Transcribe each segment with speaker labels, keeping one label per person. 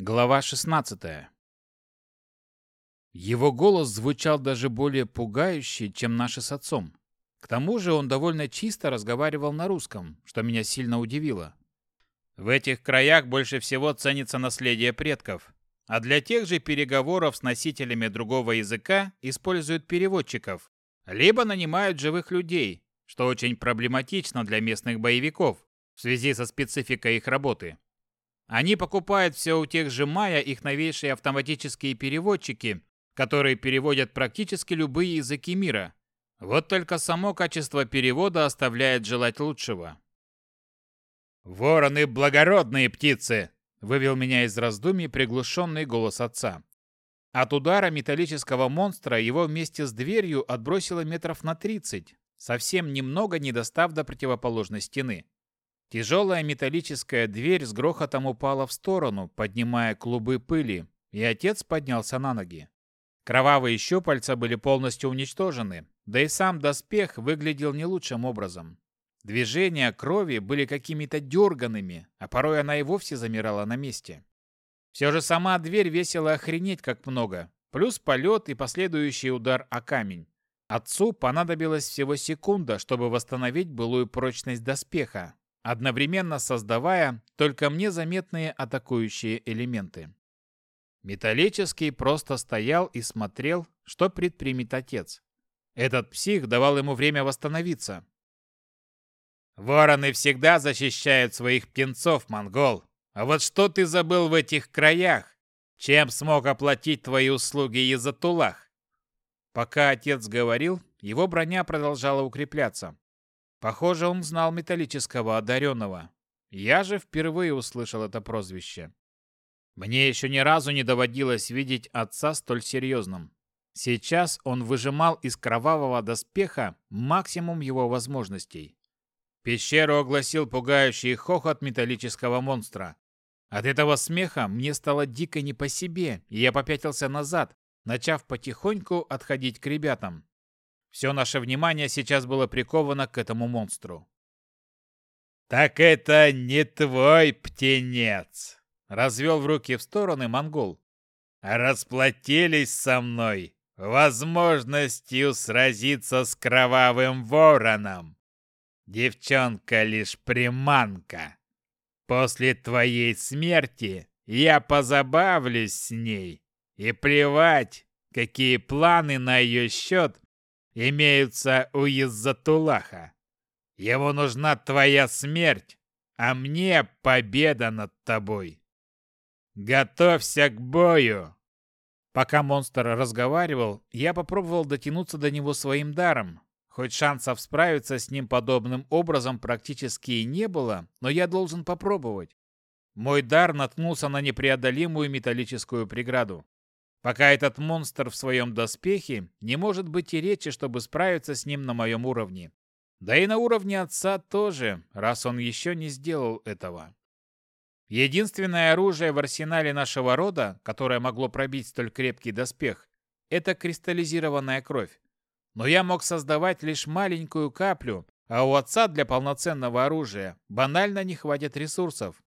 Speaker 1: Глава 16. Его голос звучал даже более пугающе, чем наши с отцом. К тому же он довольно чисто разговаривал на русском, что меня сильно удивило. В этих краях больше всего ценится наследие предков, а для тех же переговоров с носителями другого языка используют переводчиков, либо нанимают живых людей, что очень проблематично для местных боевиков в связи со спецификой их работы. Они покупают все у тех же Майя их новейшие автоматические переводчики, которые переводят практически любые языки мира. Вот только само качество перевода оставляет желать лучшего. «Вороны – благородные птицы!» – вывел меня из раздумий приглушенный голос отца. От удара металлического монстра его вместе с дверью отбросило метров на 30, совсем немного не достав до противоположной стены. Тяжелая металлическая дверь с грохотом упала в сторону, поднимая клубы пыли, и отец поднялся на ноги. Кровавые щупальца были полностью уничтожены, да и сам доспех выглядел не лучшим образом. Движения крови были какими-то дерганными, а порой она и вовсе замирала на месте. Все же сама дверь весила охренеть как много, плюс полет и последующий удар о камень. Отцу понадобилось всего секунда, чтобы восстановить былую прочность доспеха, одновременно создавая только мне заметные атакующие элементы. Металлический просто стоял и смотрел, что предпримет отец. Этот псих давал ему время восстановиться. «Вороны всегда защищают своих птенцов, монгол. А вот что ты забыл в этих краях? Чем смог оплатить твои услуги Язатулах?» Пока отец говорил, его броня продолжала укрепляться. Похоже, он знал металлического одаренного. Я же впервые услышал это прозвище. Мне еще ни разу не доводилось видеть отца столь серьезным. Сейчас он выжимал из кровавого доспеха максимум его возможностей. Пещеру огласил пугающий хохот металлического монстра. От этого смеха мне стало дико не по себе, и я попятился назад, начав потихоньку отходить к ребятам. Все наше внимание сейчас было приковано к этому монстру. «Так это не твой птенец!» — развел в руки в стороны монгол. «Расплатились со мной возможностью сразиться с кровавым вороном. Девчонка лишь приманка. После твоей смерти я позабавлюсь с ней, и плевать, какие планы на ее счет имеются у Иззатулаха. Ему нужна твоя смерть, а мне победа над тобой. Готовься к бою!» Пока монстр разговаривал, я попробовал дотянуться до него своим даром. Хоть шансов справиться с ним подобным образом практически и не было, но я должен попробовать. Мой дар наткнулся на непреодолимую металлическую преграду. Пока этот монстр в своем доспехе не может быть и речи, чтобы справиться с ним на моем уровне. Да и на уровне отца тоже, раз он еще не сделал этого. Единственное оружие в арсенале нашего рода, которое могло пробить столь крепкий доспех, это кристаллизированная кровь. Но я мог создавать лишь маленькую каплю, а у отца для полноценного оружия банально не хватит ресурсов.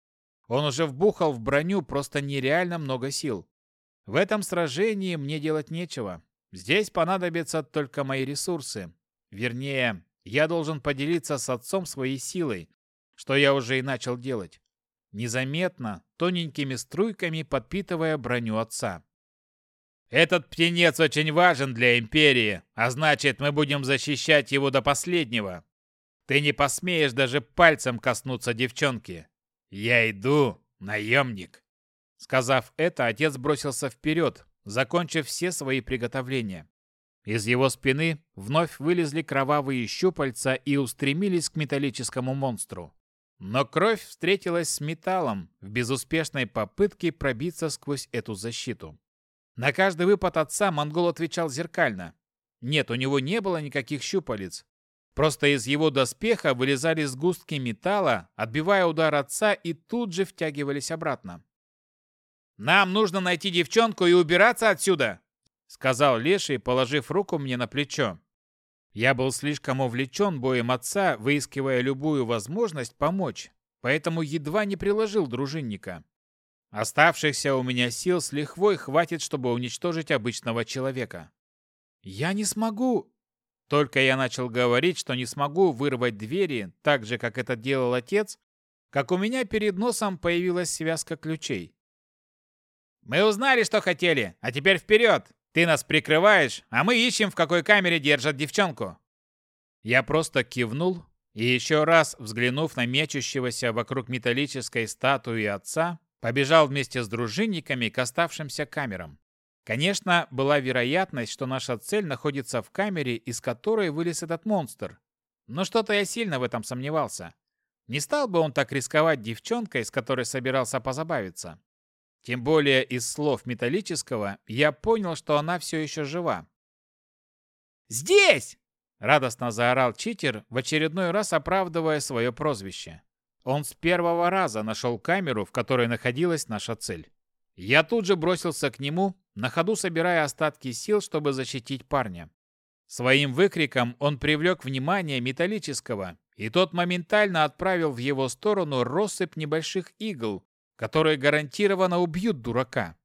Speaker 1: Он уже вбухал в броню просто нереально много сил. В этом сражении мне делать нечего. Здесь понадобятся только мои ресурсы. Вернее, я должен поделиться с отцом своей силой, что я уже и начал делать. Незаметно, тоненькими струйками подпитывая броню отца. Этот птенец очень важен для Империи, а значит, мы будем защищать его до последнего. Ты не посмеешь даже пальцем коснуться девчонки. Я иду, наемник. Сказав это, отец бросился вперед, закончив все свои приготовления. Из его спины вновь вылезли кровавые щупальца и устремились к металлическому монстру. Но кровь встретилась с металлом в безуспешной попытке пробиться сквозь эту защиту. На каждый выпад отца монгол отвечал зеркально. Нет, у него не было никаких щупалец. Просто из его доспеха вылезали сгустки металла, отбивая удар отца и тут же втягивались обратно. Нам нужно найти девчонку и убираться отсюда!» Сказал Леший, положив руку мне на плечо. Я был слишком увлечен боем отца, выискивая любую возможность помочь, поэтому едва не приложил дружинника. Оставшихся у меня сил с лихвой хватит, чтобы уничтожить обычного человека. «Я не смогу!» Только я начал говорить, что не смогу вырвать двери, так же, как это делал отец, как у меня перед носом появилась связка ключей. Мы узнали, что хотели, а теперь вперед! Ты нас прикрываешь, а мы ищем, в какой камере держат девчонку!» Я просто кивнул и еще раз, взглянув на мечущегося вокруг металлической статуи отца, побежал вместе с дружинниками к оставшимся камерам. Конечно, была вероятность, что наша цель находится в камере, из которой вылез этот монстр. Но что-то я сильно в этом сомневался. Не стал бы он так рисковать девчонкой, с которой собирался позабавиться. Тем более из слов металлического я понял, что она все еще жива. «Здесь!» – радостно заорал читер, в очередной раз оправдывая свое прозвище. Он с первого раза нашел камеру, в которой находилась наша цель. Я тут же бросился к нему, на ходу собирая остатки сил, чтобы защитить парня. Своим выкриком он привлек внимание металлического, и тот моментально отправил в его сторону россыпь небольших игл, которые гарантированно убьют дурака.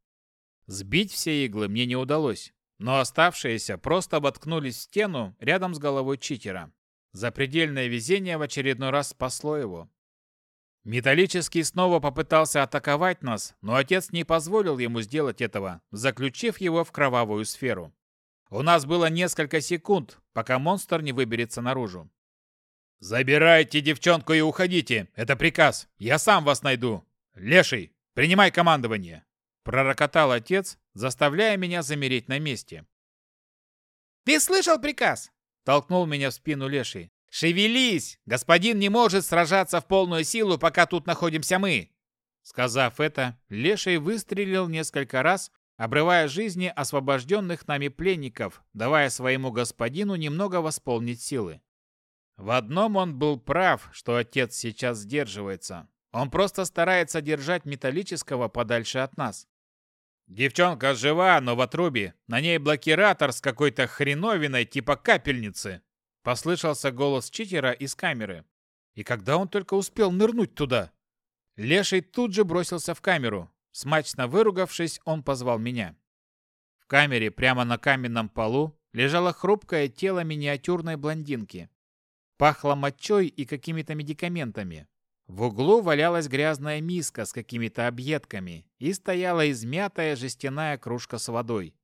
Speaker 1: Сбить все иглы мне не удалось, но оставшиеся просто воткнулись в стену рядом с головой читера. Запредельное везение в очередной раз спасло его. Металлический снова попытался атаковать нас, но отец не позволил ему сделать этого, заключив его в кровавую сферу. У нас было несколько секунд, пока монстр не выберется наружу. «Забирайте девчонку и уходите! Это приказ! Я сам вас найду!» «Леший, принимай командование!» Пророкотал отец, заставляя меня замереть на месте. «Ты слышал приказ?» Толкнул меня в спину Леший. «Шевелись! Господин не может сражаться в полную силу, пока тут находимся мы!» Сказав это, Леший выстрелил несколько раз, обрывая жизни освобожденных нами пленников, давая своему господину немного восполнить силы. В одном он был прав, что отец сейчас сдерживается. Он просто старается держать металлического подальше от нас. Девчонка жива, но в отрубе. На ней блокиратор с какой-то хреновиной типа капельницы. Послышался голос читера из камеры. И когда он только успел нырнуть туда? Леший тут же бросился в камеру. Смачно выругавшись, он позвал меня. В камере прямо на каменном полу лежало хрупкое тело миниатюрной блондинки. Пахло мочой и какими-то медикаментами. В углу валялась грязная миска с какими-то объедками и стояла измятая жестяная кружка с водой.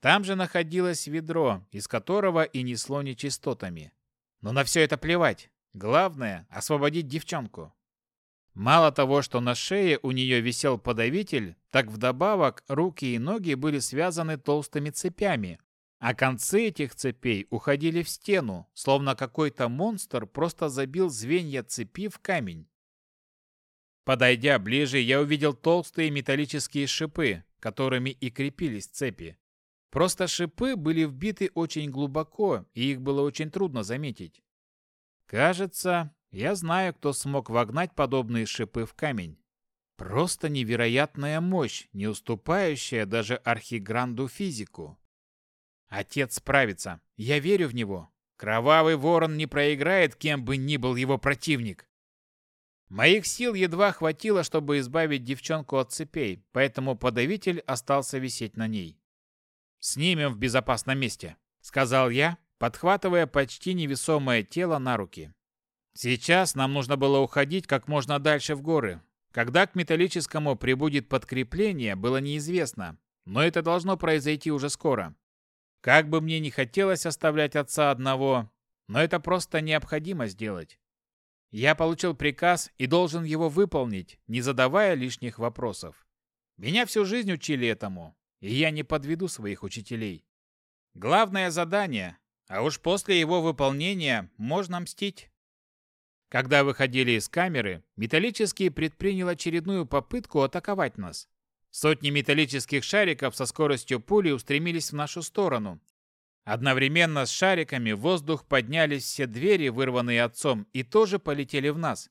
Speaker 1: Там же находилось ведро, из которого и несло нечистотами. Но на все это плевать. Главное – освободить девчонку. Мало того, что на шее у нее висел подавитель, так вдобавок руки и ноги были связаны толстыми цепями, а концы этих цепей уходили в стену, словно какой-то монстр просто забил звенья цепи в камень. Подойдя ближе, я увидел толстые металлические шипы, которыми и крепились цепи. Просто шипы были вбиты очень глубоко, и их было очень трудно заметить. Кажется, я знаю, кто смог вогнать подобные шипы в камень. Просто невероятная мощь, не уступающая даже архигранду физику. Отец справится. Я верю в него. Кровавый ворон не проиграет, кем бы ни был его противник. Моих сил едва хватило, чтобы избавить девчонку от цепей, поэтому подавитель остался висеть на ней. «Снимем в безопасном месте», — сказал я, подхватывая почти невесомое тело на руки. Сейчас нам нужно было уходить как можно дальше в горы. Когда к металлическому прибудет подкрепление, было неизвестно, но это должно произойти уже скоро. Как бы мне не хотелось оставлять отца одного, но это просто необходимо сделать. Я получил приказ и должен его выполнить, не задавая лишних вопросов. Меня всю жизнь учили этому, и я не подведу своих учителей. Главное задание, а уж после его выполнения можно мстить. Когда выходили из камеры, металлический предпринял очередную попытку атаковать нас. Сотни металлических шариков со скоростью пули устремились в нашу сторону, Одновременно с шариками в воздух поднялись все двери, вырванные отцом, и тоже полетели в нас.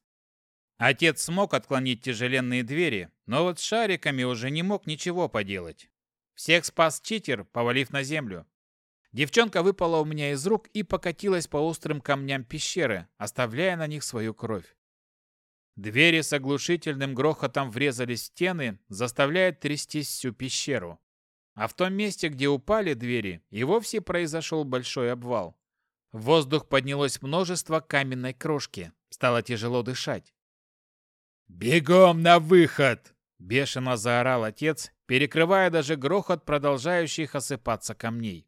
Speaker 1: Отец смог отклонить тяжеленные двери, но вот с шариками уже не мог ничего поделать. Всех спас читер, повалив на землю. Девчонка выпала у меня из рук и покатилась по острым камням пещеры, оставляя на них свою кровь. Двери с оглушительным грохотом врезались в стены, заставляя трястись всю пещеру. А в том месте, где упали двери, и вовсе произошел большой обвал. В воздух поднялось множество каменной крошки. Стало тяжело дышать. «Бегом на выход!» – бешено заорал отец, перекрывая даже грохот продолжающих осыпаться камней.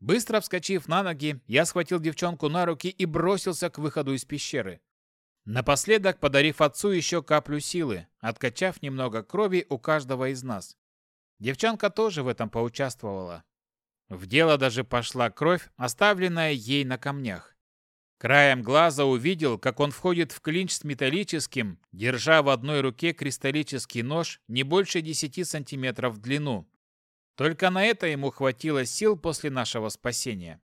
Speaker 1: Быстро вскочив на ноги, я схватил девчонку на руки и бросился к выходу из пещеры. Напоследок подарив отцу еще каплю силы, откачав немного крови у каждого из нас. Девчонка тоже в этом поучаствовала. В дело даже пошла кровь, оставленная ей на камнях. Краем глаза увидел, как он входит в клинч с металлическим, держа в одной руке кристаллический нож не больше 10 сантиметров в длину. Только на это ему хватило сил после нашего спасения.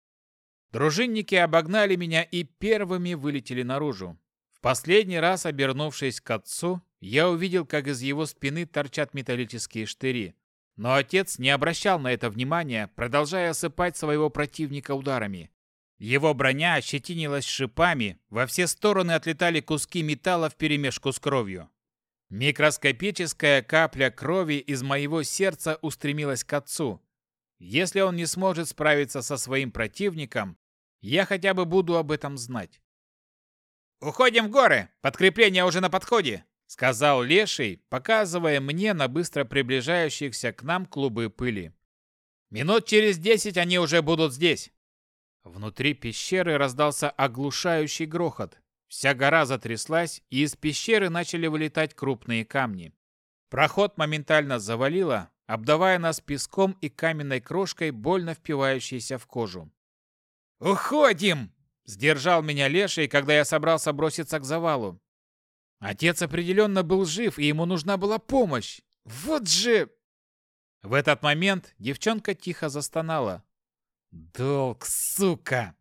Speaker 1: Дружинники обогнали меня и первыми вылетели наружу. В последний раз, обернувшись к отцу, я увидел, как из его спины торчат металлические штыри. Но отец не обращал на это внимания, продолжая осыпать своего противника ударами. Его броня ощетинилась шипами, во все стороны отлетали куски металла вперемешку с кровью. Микроскопическая капля крови из моего сердца устремилась к отцу. Если он не сможет справиться со своим противником, я хотя бы буду об этом знать. «Уходим в горы! Подкрепление уже на подходе!» сказал Леший, показывая мне на быстро приближающихся к нам клубы пыли. «Минут через десять они уже будут здесь!» Внутри пещеры раздался оглушающий грохот. Вся гора затряслась, и из пещеры начали вылетать крупные камни. Проход моментально завалило, обдавая нас песком и каменной крошкой, больно впивающейся в кожу. «Уходим!» – сдержал меня Леший, когда я собрался броситься к завалу. Отец определенно был жив, и ему нужна была помощь. Вот же... В этот момент девчонка тихо застонала. «Долг, сука!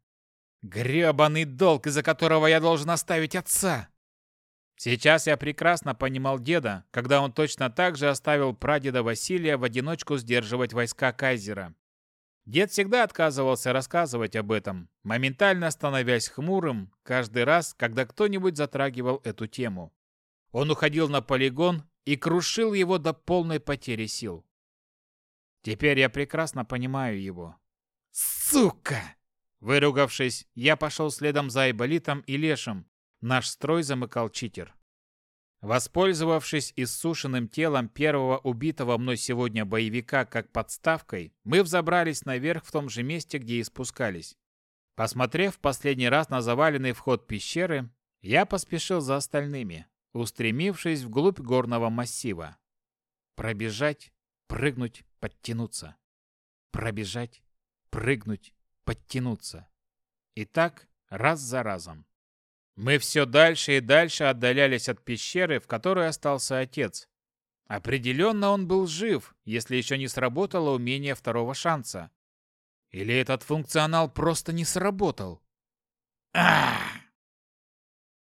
Speaker 1: Грёбаный долг, из-за которого я должен оставить отца!» Сейчас я прекрасно понимал деда, когда он точно так же оставил прадеда Василия в одиночку сдерживать войска кайзера. Дед всегда отказывался рассказывать об этом, моментально становясь хмурым каждый раз, когда кто-нибудь затрагивал эту тему. Он уходил на полигон и крушил его до полной потери сил. Теперь я прекрасно понимаю его. «Сука!» Выругавшись, я пошел следом за Айболитом и Лешем. Наш строй замыкал читер. Воспользовавшись иссушенным телом первого убитого мной сегодня боевика как подставкой, мы взобрались наверх в том же месте, где и спускались. Посмотрев последний раз на заваленный вход пещеры, я поспешил за остальными, устремившись вглубь горного массива. Пробежать, прыгнуть, подтянуться. Пробежать, прыгнуть, подтянуться. И так раз за разом. Мы все дальше и дальше отдалялись от пещеры, в которой остался отец. Определенно он был жив, если еще не сработало умение второго шанса. Или этот функционал просто не сработал?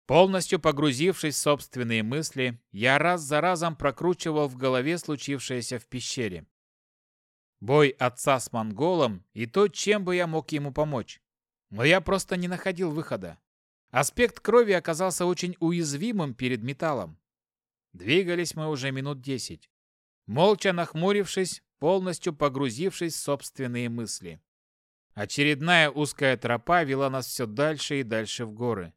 Speaker 1: Полностью погрузившись в собственные мысли, я раз за разом прокручивал в голове случившееся в пещере. Бой отца с монголом и то, чем бы я мог ему помочь. Но я просто не находил выхода. Аспект крови оказался очень уязвимым перед металлом. Двигались мы уже минут десять, молча нахмурившись, полностью погрузившись в собственные мысли. Очередная узкая тропа вела нас все дальше и дальше в горы.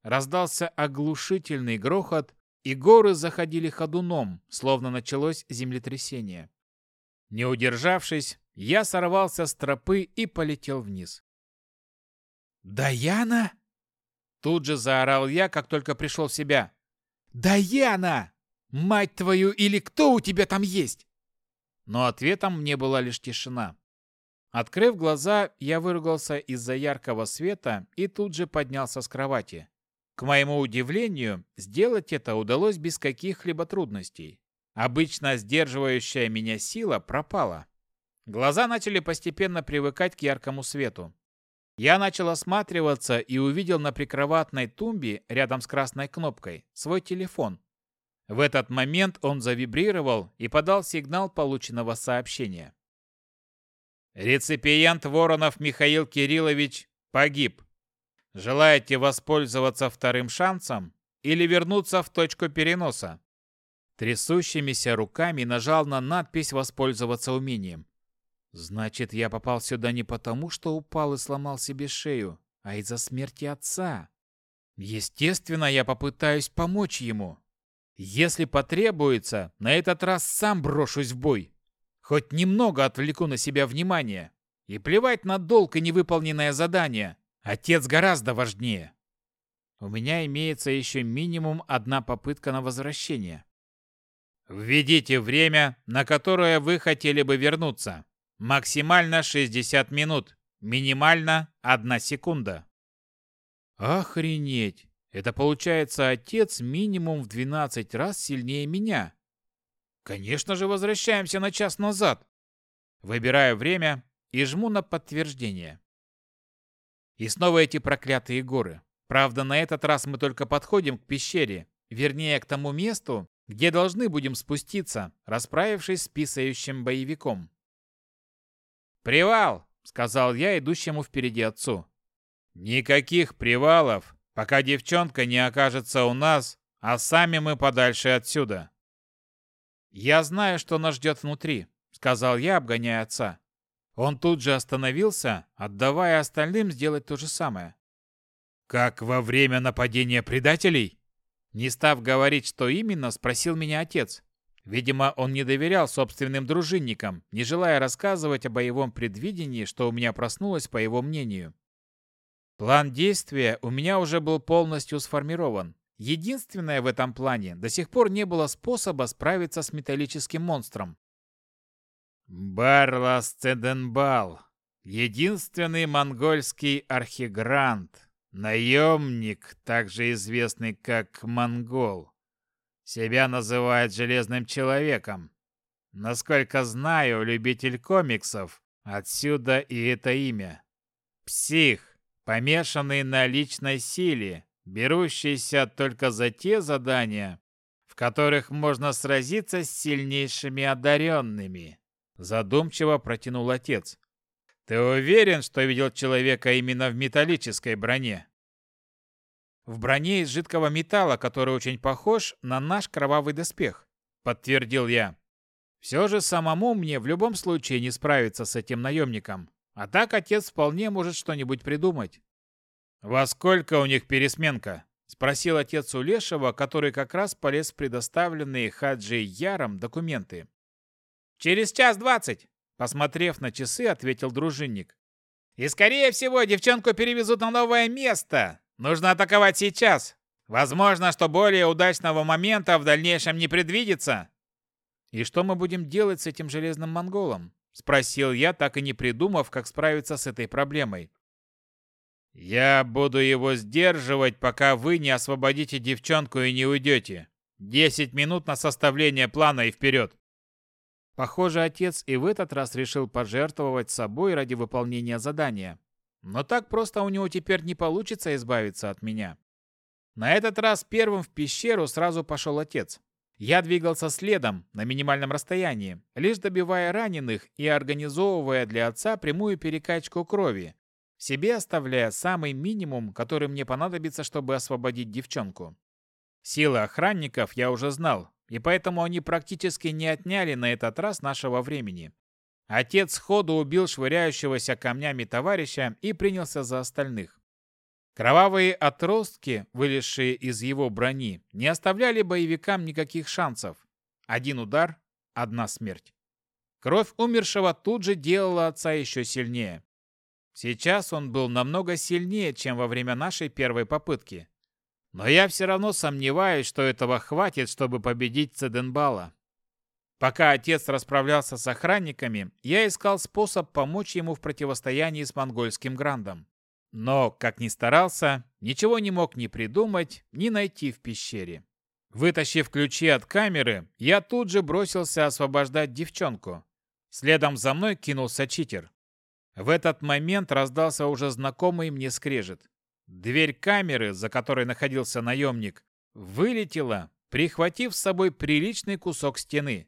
Speaker 1: Раздался оглушительный грохот, и горы заходили ходуном, словно началось землетрясение. Не удержавшись, я сорвался с тропы и полетел вниз. «Даяна!» Тут же заорал я, как только пришел в себя. «Даяна! Мать твою, или кто у тебя там есть?» Но ответом мне была лишь тишина. Открыв глаза, я выругался из-за яркого света и тут же поднялся с кровати. К моему удивлению, сделать это удалось без каких-либо трудностей. Обычно сдерживающая меня сила пропала. Глаза начали постепенно привыкать к яркому свету. Я начал осматриваться и увидел на прикроватной тумбе рядом с красной кнопкой свой телефон. В этот момент он завибрировал и подал сигнал полученного сообщения. Реципиент Воронов Михаил Кириллович погиб. Желаете воспользоваться вторым шансом или вернуться в точку переноса? Трясущимися руками нажал на надпись «Воспользоваться умением». Значит, я попал сюда не потому, что упал и сломал себе шею, а из-за смерти отца. Естественно, я попытаюсь помочь ему. Если потребуется, на этот раз сам брошусь в бой. Хоть немного отвлеку на себя внимание. И плевать на долг и невыполненное задание. Отец гораздо важнее. У меня имеется еще минимум одна попытка на возвращение. Введите время, на которое вы хотели бы вернуться. Максимально 60 минут, минимально 1 секунда. Охренеть! Это получается отец минимум в 12 раз сильнее меня. Конечно же, возвращаемся на час назад. Выбираю время и жму на подтверждение. И снова эти проклятые горы. Правда, на этот раз мы только подходим к пещере, вернее, к тому месту, где должны будем спуститься, расправившись с писающим боевиком. «Привал!» — сказал я идущему впереди отцу. «Никаких привалов, пока девчонка не окажется у нас, а сами мы подальше отсюда». «Я знаю, что нас ждет внутри», — сказал я, обгоняя отца. Он тут же остановился, отдавая остальным сделать то же самое. «Как во время нападения предателей?» Не став говорить, что именно, спросил меня отец. Видимо, он не доверял собственным дружинникам, не желая рассказывать о боевом предвидении, что у меня проснулось по его мнению. План действия у меня уже был полностью сформирован. Единственное в этом плане, до сих пор не было способа справиться с металлическим монстром. Барлас Цеденбал. Единственный монгольский архигрант. Наемник, также известный как Монгол. Себя называет железным человеком. Насколько знаю, любитель комиксов. Отсюда и это имя. Псих, помешанный на личной силе, берущийся только за те задания, в которых можно сразиться с сильнейшими одаренными. Задумчиво протянул отец. Ты уверен, что видел человека именно в металлической броне? в броне из жидкого металла, который очень похож на наш кровавый доспех», — подтвердил я. «Все же самому мне в любом случае не справиться с этим наемником, а так отец вполне может что-нибудь придумать». «Во сколько у них пересменка?» — спросил отец у Лешего, который как раз полез в предоставленные Хаджи Яром документы. «Через час двадцать!» — посмотрев на часы, ответил дружинник. «И скорее всего девчонку перевезут на новое место, Нужно атаковать сейчас. Возможно, что более удачного момента в дальнейшем не предвидится. И что мы будем делать с этим железным монголом? Спросил я, так и не придумав, как справиться с этой проблемой. «Я буду его сдерживать, пока вы не освободите девчонку и не уйдете. Десять минут на составление плана и вперед!» Похоже, отец и в этот раз решил пожертвовать собой ради выполнения задания. Но так просто у него теперь не получится избавиться от меня. На этот раз первым в пещеру сразу пошел отец. Я двигался следом, на минимальном расстоянии, лишь добивая раненых и организовывая для отца прямую перекачку крови, себе оставляя самый минимум, который мне понадобится, чтобы освободить девчонку. Силы охранников я уже знал, и поэтому они практически не отняли на этот раз нашего времени. Отец сходу убил швыряющегося камнями товарища и принялся за остальных. Кровавые отростки, вылезшие из его брони, не оставляли боевикам никаких шансов. Один удар – одна смерть. Кровь умершего тут же делала отца еще сильнее. Сейчас он был намного сильнее, чем во время нашей первой попытки. Но я все равно сомневаюсь, что этого хватит, чтобы победить Цеденбала. Пока отец расправлялся с охранниками, я искал способ помочь ему в противостоянии с монгольским грандом. Но, как ни старался, ничего не мог ни придумать, ни найти в пещере. Вытащив ключи от камеры, я тут же бросился освобождать девчонку. Следом за мной кинулся читер. В этот момент раздался уже знакомый мне скрежет. Дверь камеры, за которой находился наемник, вылетела, прихватив с собой приличный кусок стены.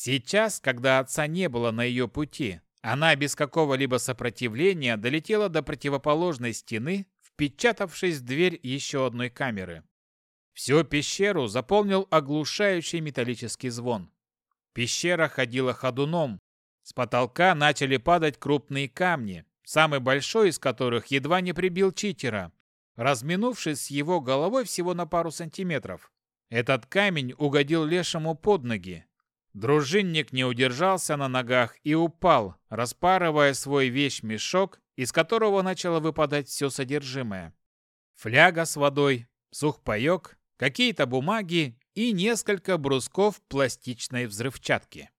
Speaker 1: Сейчас, когда отца не было на ее пути, она без какого-либо сопротивления долетела до противоположной стены, впечатавшись в дверь еще одной камеры. Всю пещеру заполнил оглушающий металлический звон. Пещера ходила ходуном. С потолка начали падать крупные камни, самый большой из которых едва не прибил читера, разминувшись с его головой всего на пару сантиметров. Этот камень угодил лешему под ноги, Дружинник не удержался на ногах и упал, распарывая свой вещь-мешок, из которого начало выпадать все содержимое. Фляга с водой, сухпайок, какие-то бумаги и несколько брусков пластичной взрывчатки.